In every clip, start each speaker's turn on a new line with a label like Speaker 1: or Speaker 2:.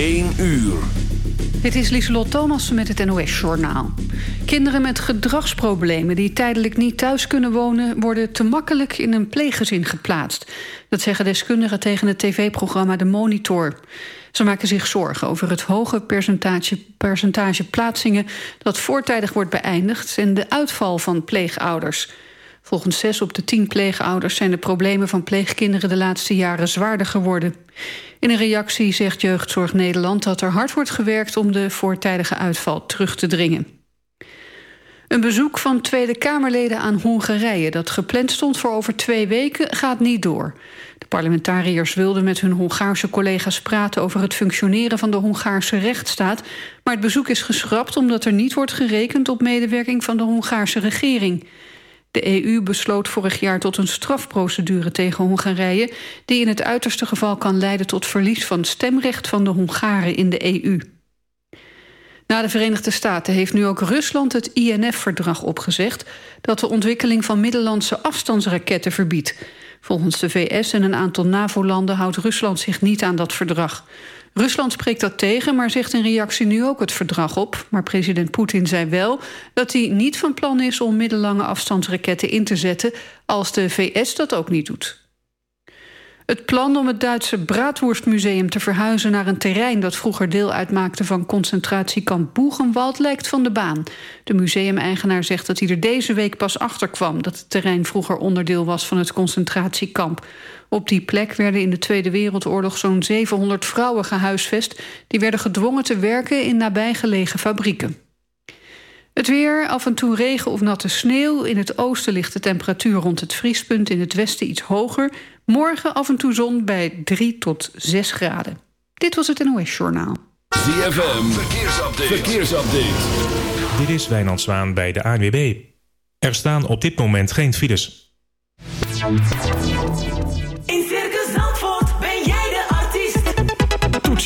Speaker 1: 1 uur.
Speaker 2: Dit is Lieselot Thomas met het NOS-journaal. Kinderen met gedragsproblemen die tijdelijk niet thuis kunnen wonen... worden te makkelijk in een pleeggezin geplaatst. Dat zeggen deskundigen tegen het tv-programma De Monitor. Ze maken zich zorgen over het hoge percentage, percentage plaatsingen... dat voortijdig wordt beëindigd en de uitval van pleegouders... Volgens zes op de tien pleegouders zijn de problemen van pleegkinderen de laatste jaren zwaarder geworden. In een reactie zegt Jeugdzorg Nederland dat er hard wordt gewerkt om de voortijdige uitval terug te dringen. Een bezoek van Tweede Kamerleden aan Hongarije... dat gepland stond voor over twee weken, gaat niet door. De parlementariërs wilden met hun Hongaarse collega's praten... over het functioneren van de Hongaarse rechtsstaat... maar het bezoek is geschrapt omdat er niet wordt gerekend... op medewerking van de Hongaarse regering. De EU besloot vorig jaar tot een strafprocedure tegen Hongarije... die in het uiterste geval kan leiden tot verlies van stemrecht van de Hongaren in de EU. Na de Verenigde Staten heeft nu ook Rusland het INF-verdrag opgezegd... dat de ontwikkeling van middellandse afstandsraketten verbiedt. Volgens de VS en een aantal NAVO-landen houdt Rusland zich niet aan dat verdrag. Rusland spreekt dat tegen, maar zegt in reactie nu ook het verdrag op. Maar president Poetin zei wel dat hij niet van plan is om middellange afstandsraketten in te zetten... als de VS dat ook niet doet. Het plan om het Duitse Braadworstmuseum te verhuizen naar een terrein dat vroeger deel uitmaakte van concentratiekamp Boegenwald lijkt van de baan. De museumeigenaar zegt dat hij er deze week pas achter kwam dat het terrein vroeger onderdeel was van het concentratiekamp. Op die plek werden in de Tweede Wereldoorlog zo'n 700 vrouwen gehuisvest die werden gedwongen te werken in nabijgelegen fabrieken. Het weer, af en toe regen of natte sneeuw. In het oosten ligt de temperatuur rond het vriespunt. In het westen iets hoger. Morgen af en toe zon bij 3 tot 6 graden. Dit was het NOS Journaal.
Speaker 1: ZFM, verkeersupdate. verkeersupdate.
Speaker 3: Dit is Wijnand Zwaan bij de ANWB. Er staan op dit moment geen files.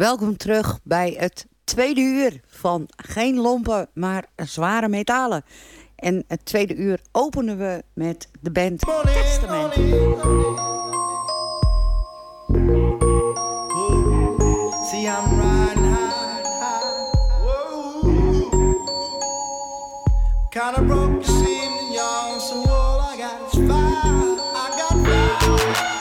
Speaker 4: Welkom terug bij het tweede uur van geen lompen, maar zware metalen. En het tweede uur openen we met de band Testament.
Speaker 5: See, I'm riding high, high. Whoa. Kinda broke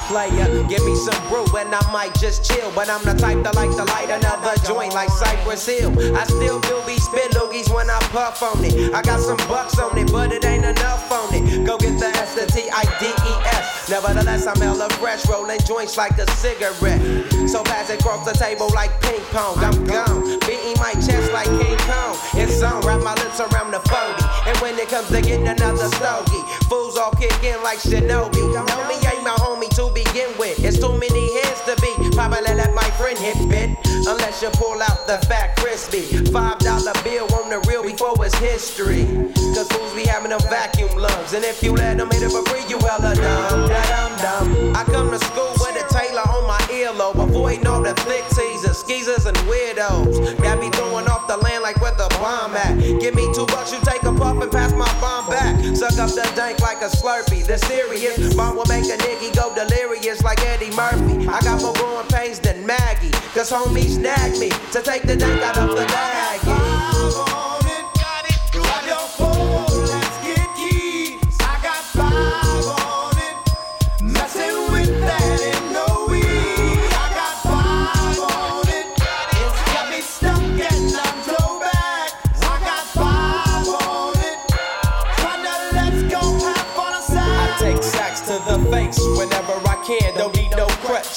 Speaker 6: Player, give me some brew and I might just chill. But I'm the type that like to light another joint like Cypress Hill. I still do be spit loogies when I puff on it. I got some bucks on it, but it ain't enough on it. Go get the S, the T, I, D, E, S. Nevertheless, I'm hella fresh, rolling joints like a cigarette. So pass it across the table like ping pong. I'm gone, beating my chest like King Kong. It's on, wrap my lips around the 40. And when it comes to getting another stogie, fools all kick in like Shinobi. Me ain't my homie to begin with. It's too many heads to be. Probably let my friend hit bit. Unless you pull out the fat crispy. Five dollar bill on the real before it's history. Cause fools be having them vacuum lungs. And if you let them hit it for free, you hella dumb. Da dum dum. I come to school with a Taylor on my earlobe. Avoiding all the flick teasers, skeezers, and weirdos. Got me throwing off the land like where the bomb at. Give me two bucks, you take a puff and pass my bomb back. Suck up the dank like a slurpee. The serious bomb will make a nigga go delirious like Eddie Murphy. I got more growing pains than Maggie. Cause homies snagged me to take the dank out of the bag.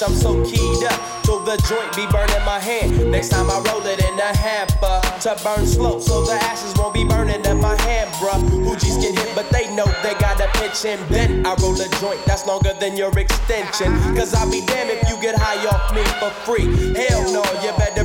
Speaker 5: I'm so
Speaker 6: keyed up. Till the joint be burning my hand. Next time I roll it in a hamper to burn slow, so the ashes won't be burning in my hand, bruh. Hoogies get hit, but they know they gotta pitch and bend. I roll a joint that's longer than your extension. Cause I'll be damned if you get high off me for free. Hell no, you better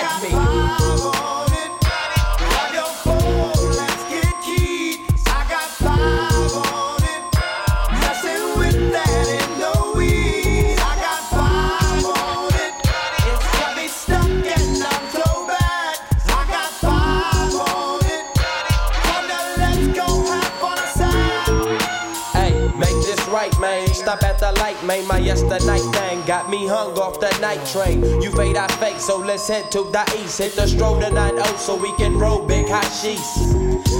Speaker 6: man. My yesterday thing got me hung off the night train. You fade, I fake, so let's head to the east. Hit the stroll to 9 so we can roll big hot sheets.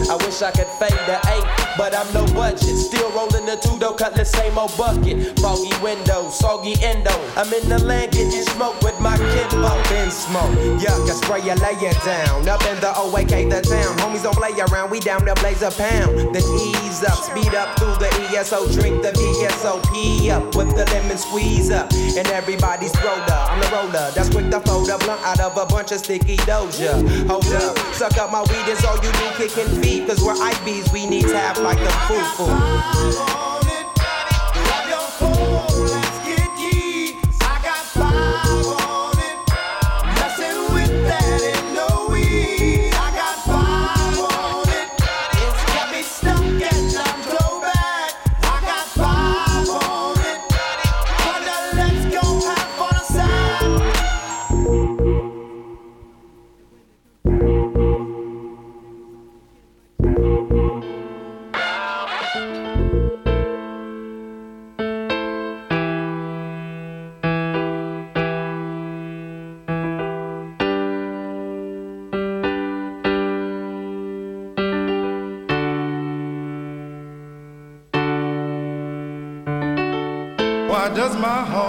Speaker 6: I wish I could fade the 8 but I'm no budget. Still rolling the two door cutlass, same old bucket. Foggy window, soggy endo. I'm in the land getting smoke with my kinfolk. Been smoke, yuck, I spray you, lay down. Up in the OAK, the town. Homies don't play around, we down to blaze a pound. Then ease up, speed up through the ESO, drink the VSOP up with the lemon squeeze up. And everybody's roller, I'm the roller. That's quick to fold a blunt out of a bunch of sticky doja. Hold up, suck up my weed, is all you do, kicking feet. Cause we're IBs, we need tap like the foo foo.
Speaker 5: My heart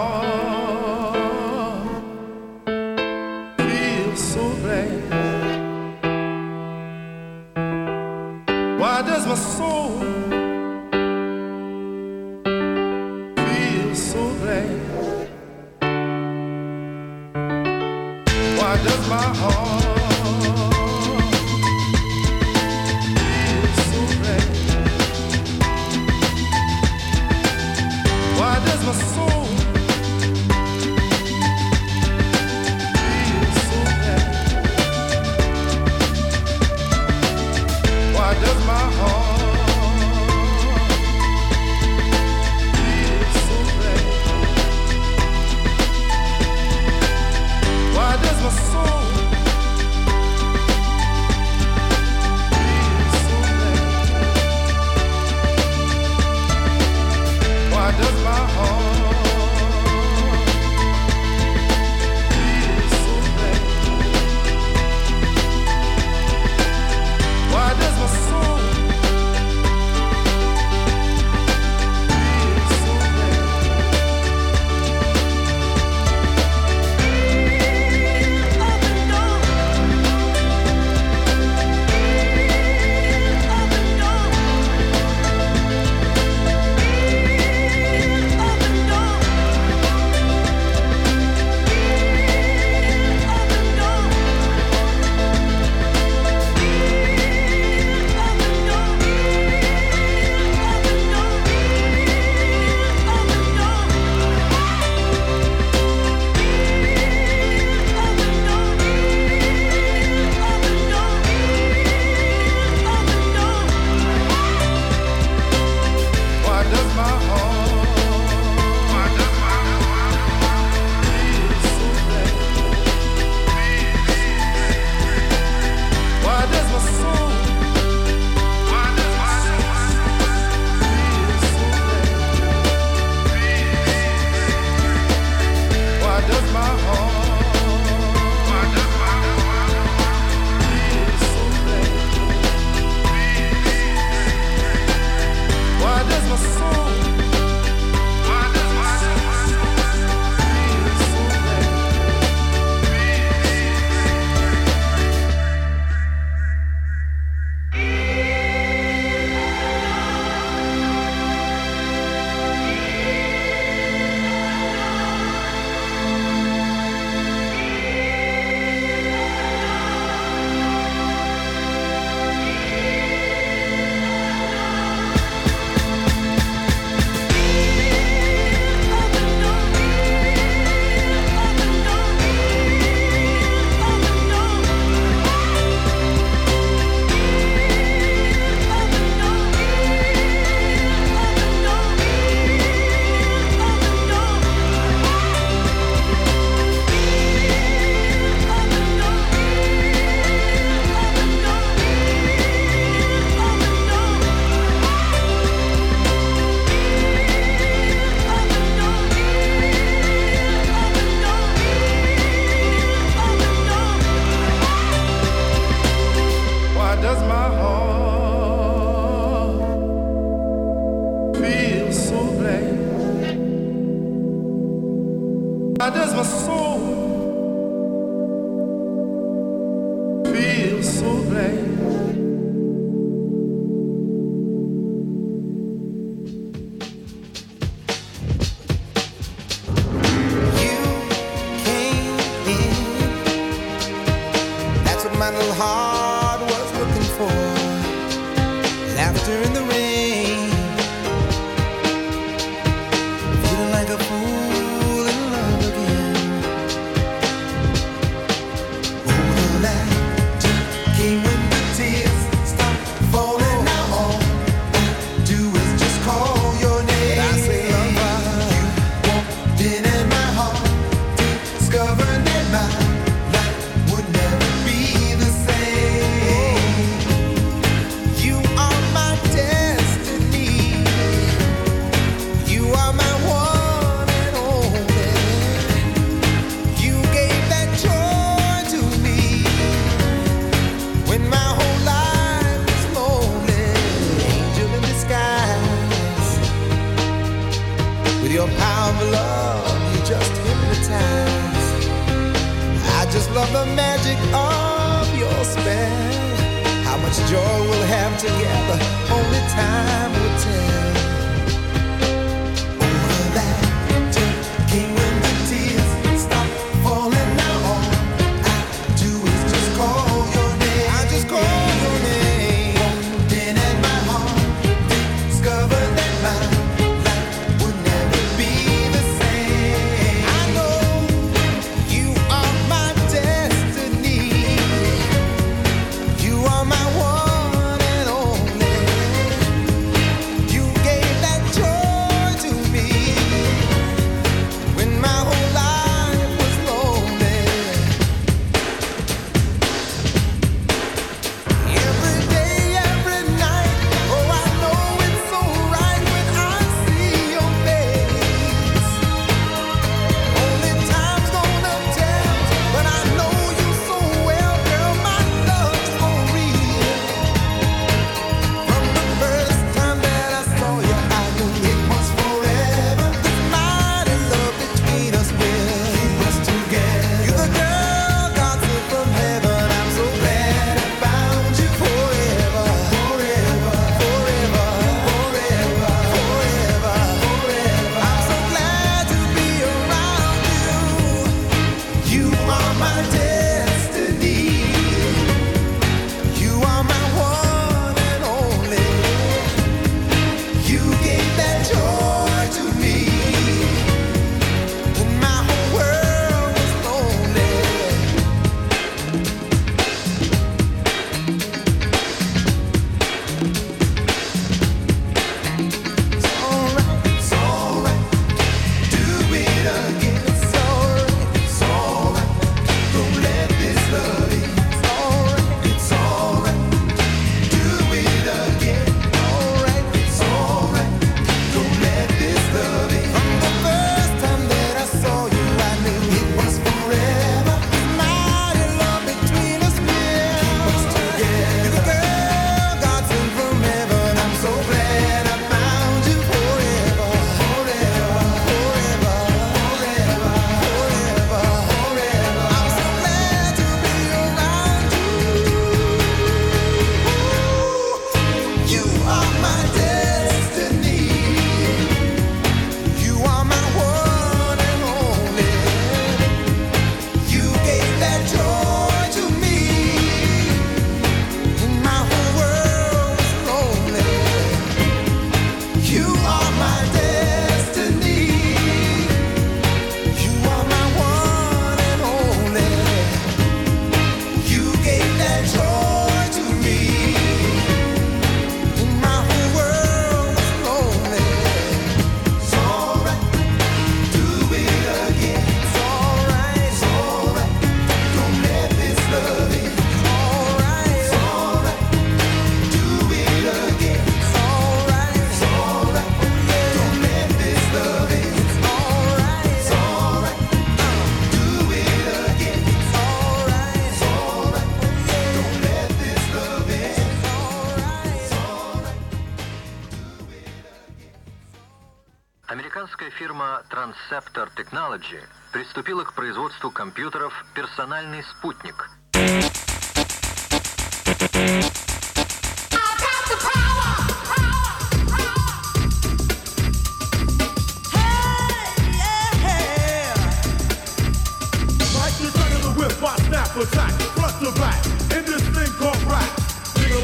Speaker 7: Technology приступила к производству компьютеров «Персональный спутник».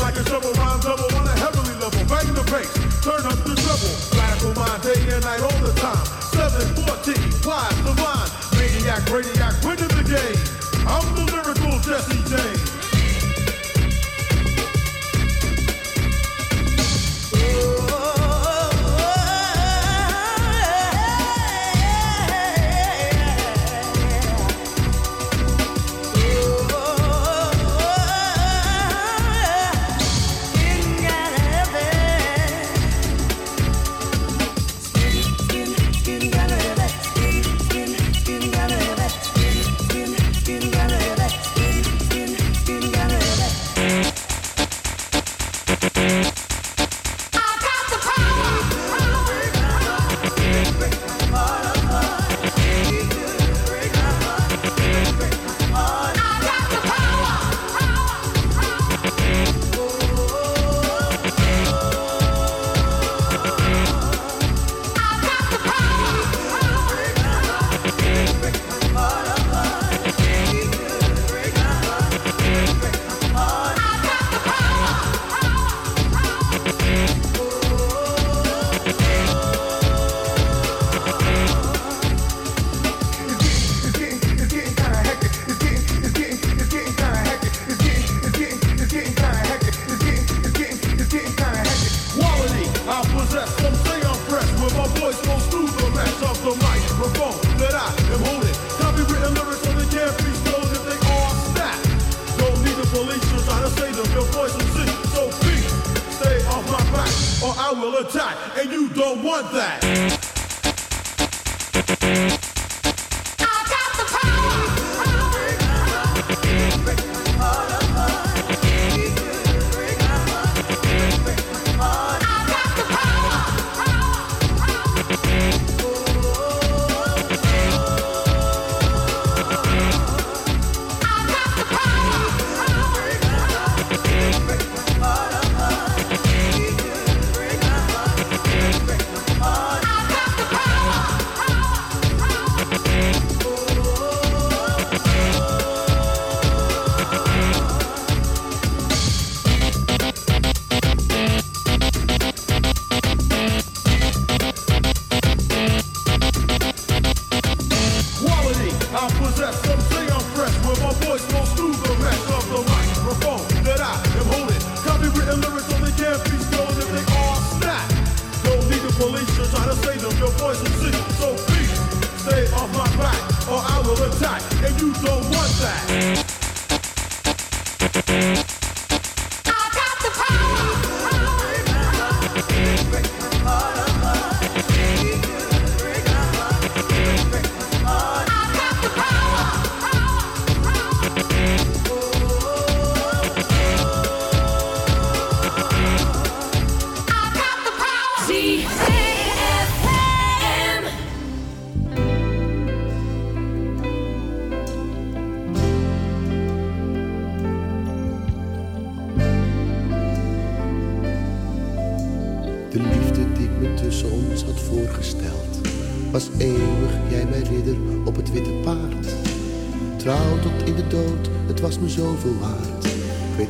Speaker 8: Like a double rhyme, double on a heavily level, bang the bass. turn up the dribble. Flash on my day and night all the
Speaker 9: time. 714, flies divine. Maniac, radiac, window.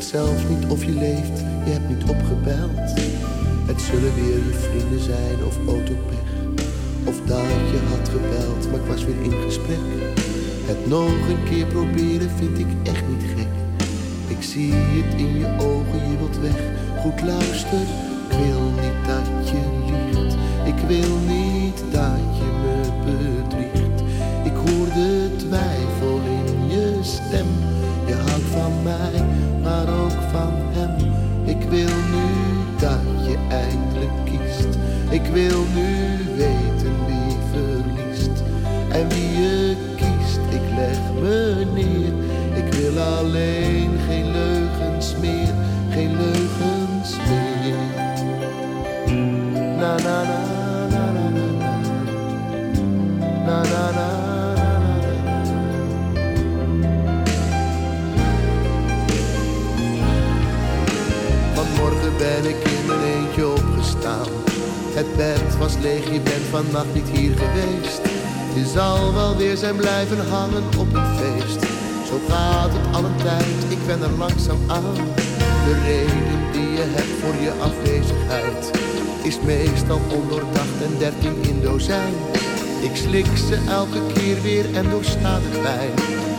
Speaker 9: Zelf niet of je leeft, je hebt niet opgebeld. Het zullen weer je vrienden zijn of autopech. Of dat je had gebeld, maar ik was weer in gesprek. Het nog een keer proberen vind ik echt niet gek. Ik zie het in je ogen, je wilt weg. Goed luister, ik wil niet dat je liegt. Ik wil niet dat je me bedriegt. Ik hoor de twijfel Ik wil nu Het bed was leeg, je bent vannacht niet hier geweest. Je zal wel weer zijn blijven hangen op een feest. Zo gaat het al een tijd, ik ben er langzaam aan. De reden die je hebt voor je afwezigheid is meestal ondoordacht en dertien in dozijn. Ik slik ze elke keer weer en doorsta de pijn.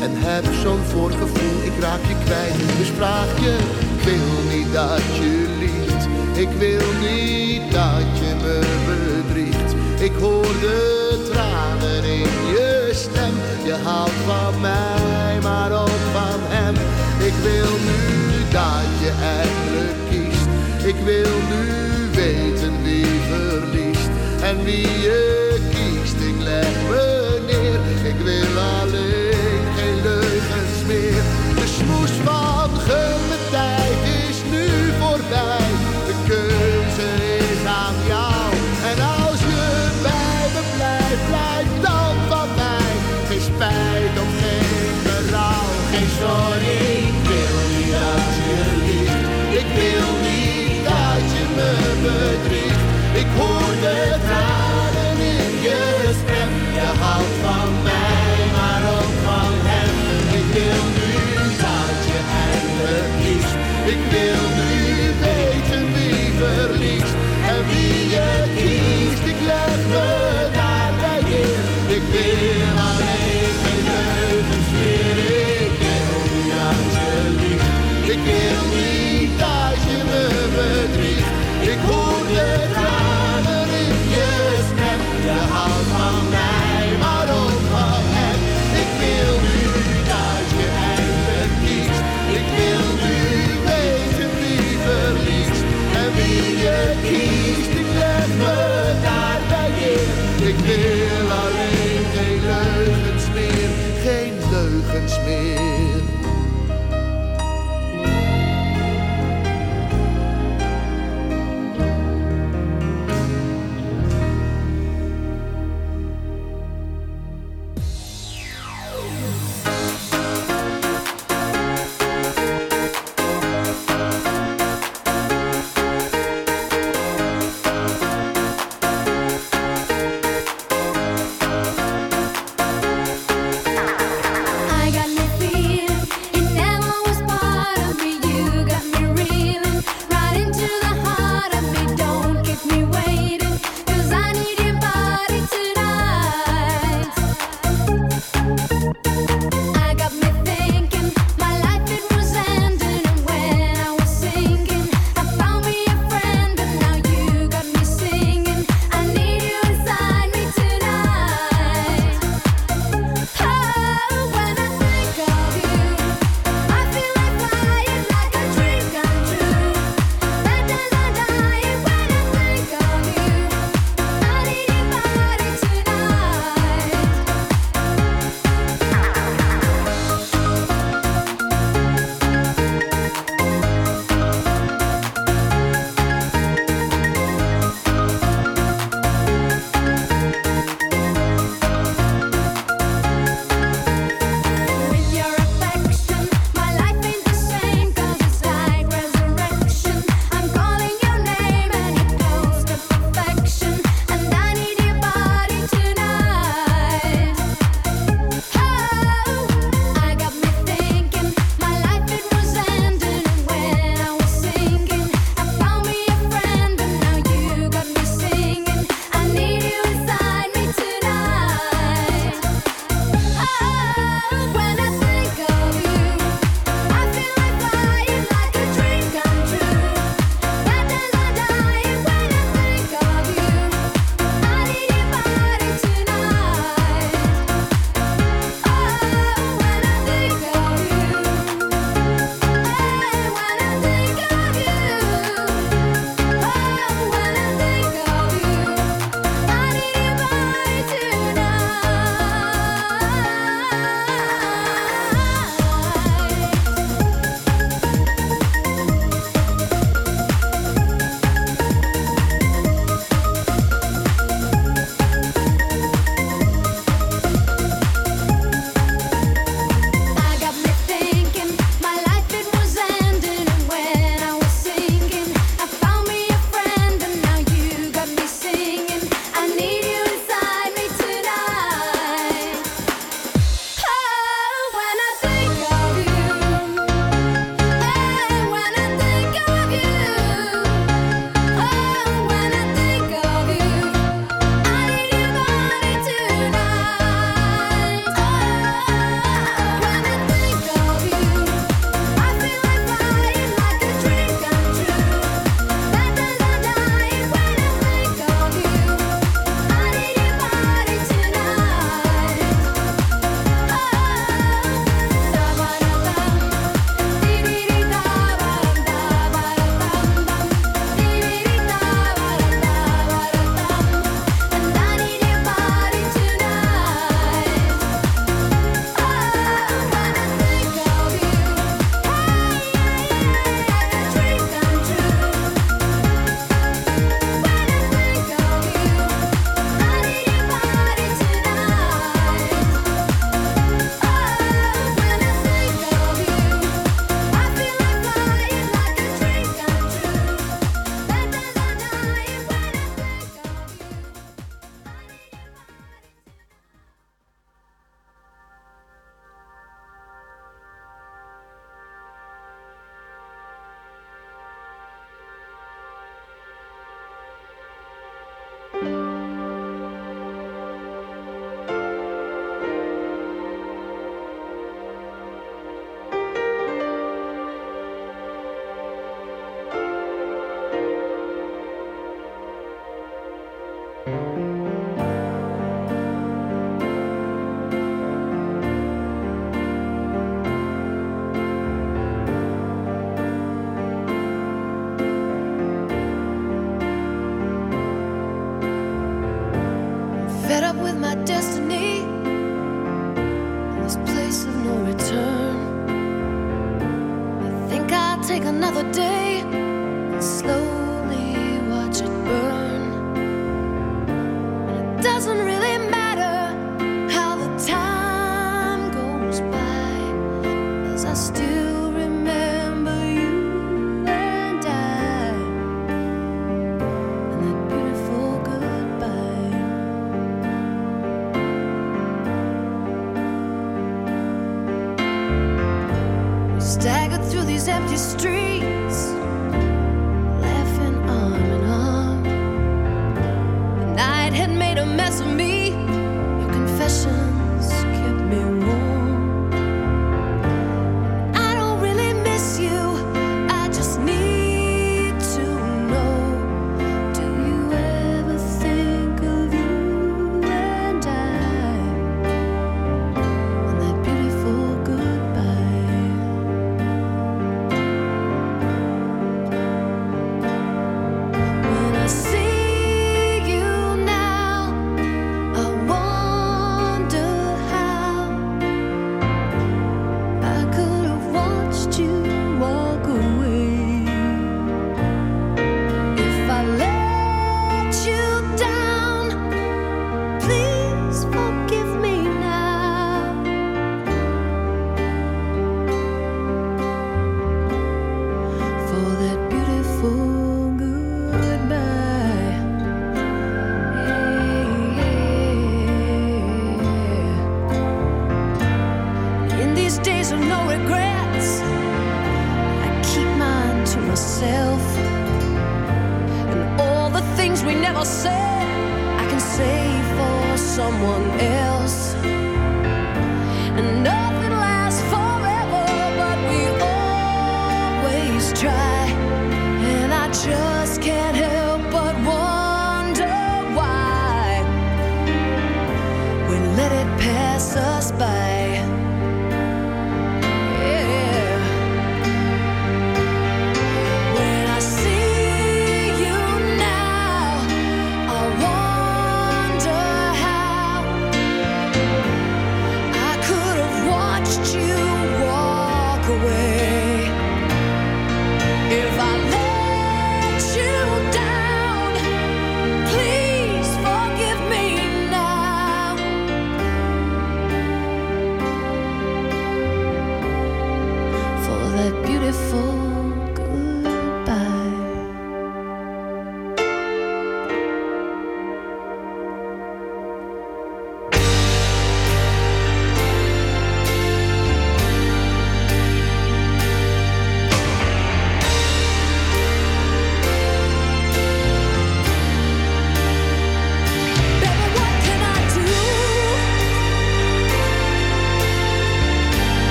Speaker 9: En heb zo'n voorgevoel, ik raak je kwijt. Dus vraag je, ik wil niet dat je liegt. Ik wil niet dat je me bedriegt. Ik hoor de tranen in je stem. Je houdt van mij, maar ook van hem. Ik wil nu dat je eindelijk kiest. Ik wil nu weten wie verliest en wie je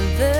Speaker 10: the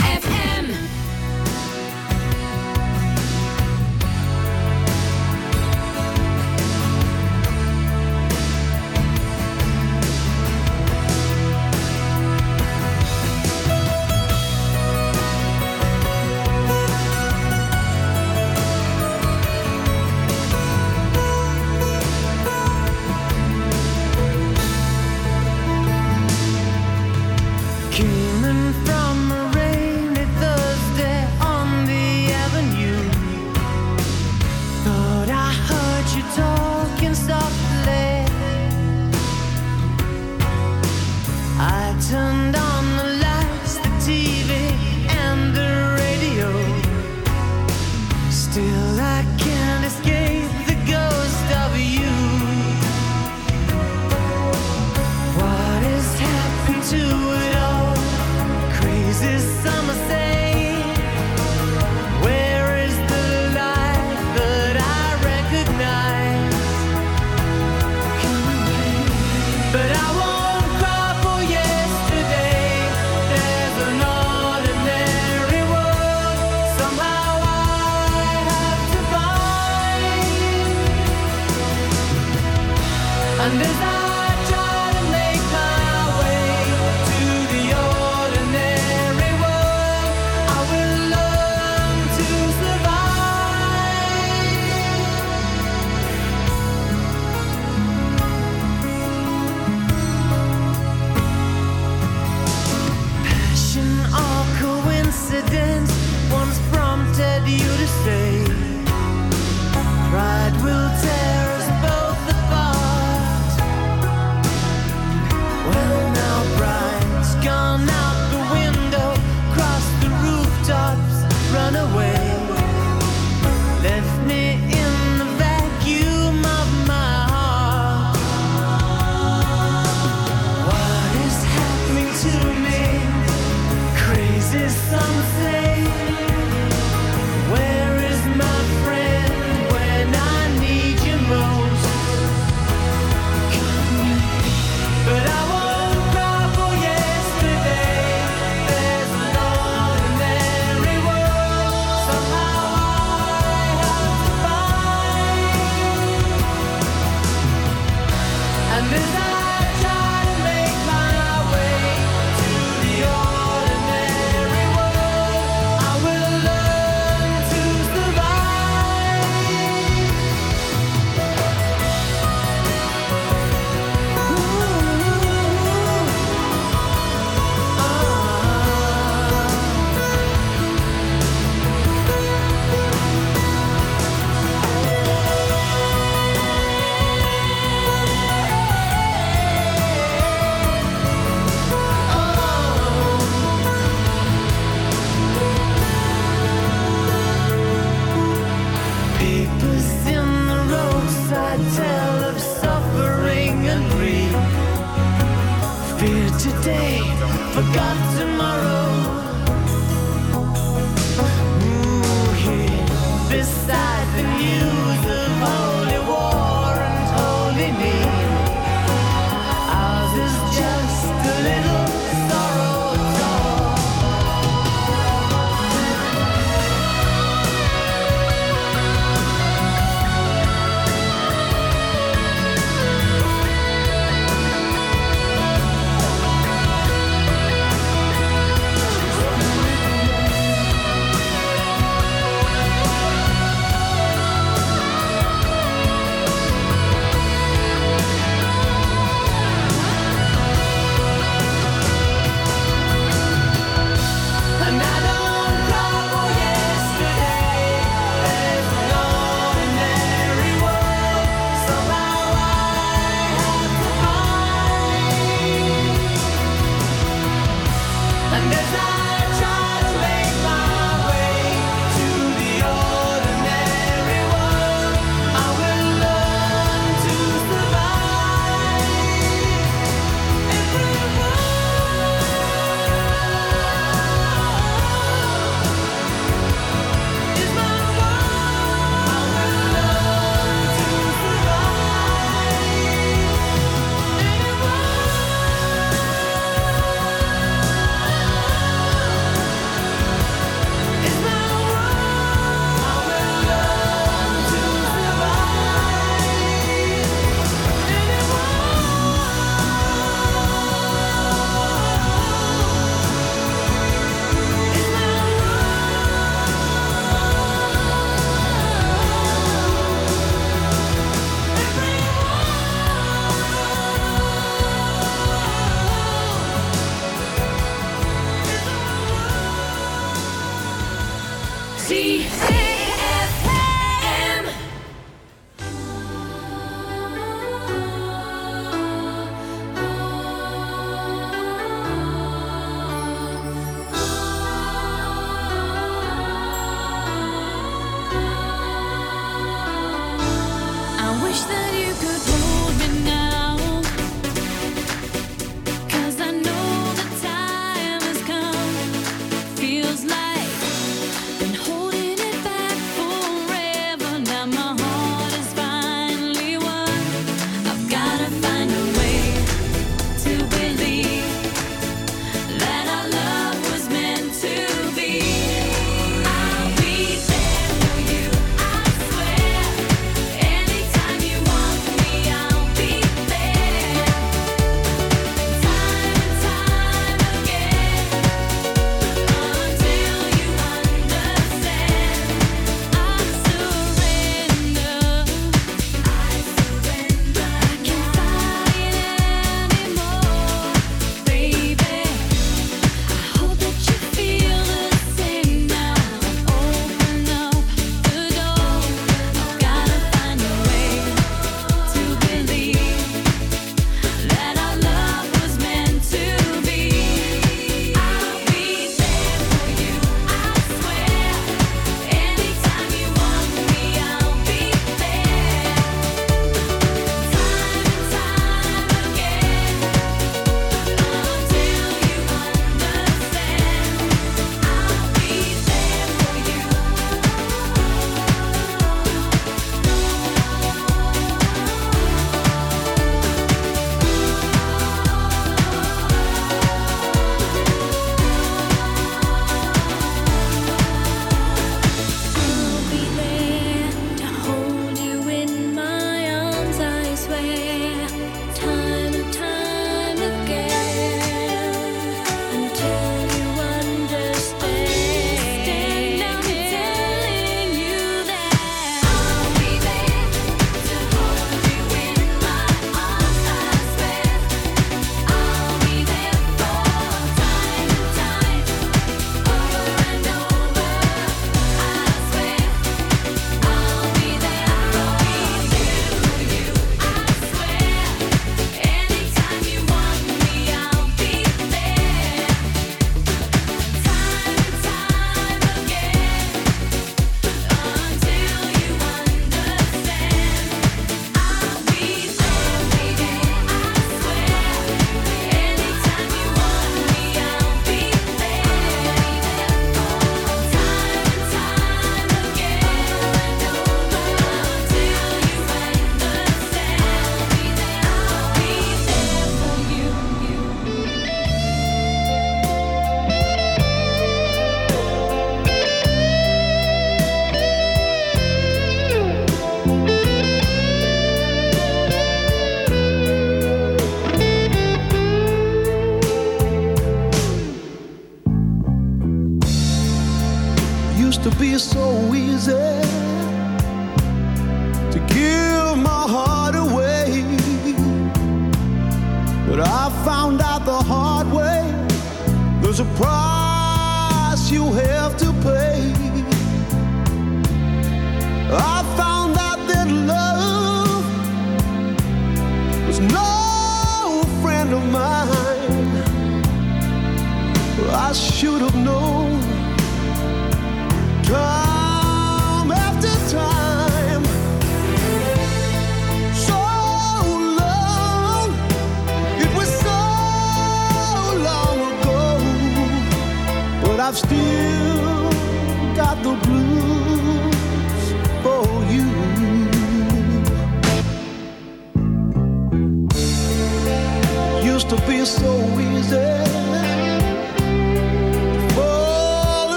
Speaker 9: used to be so easy.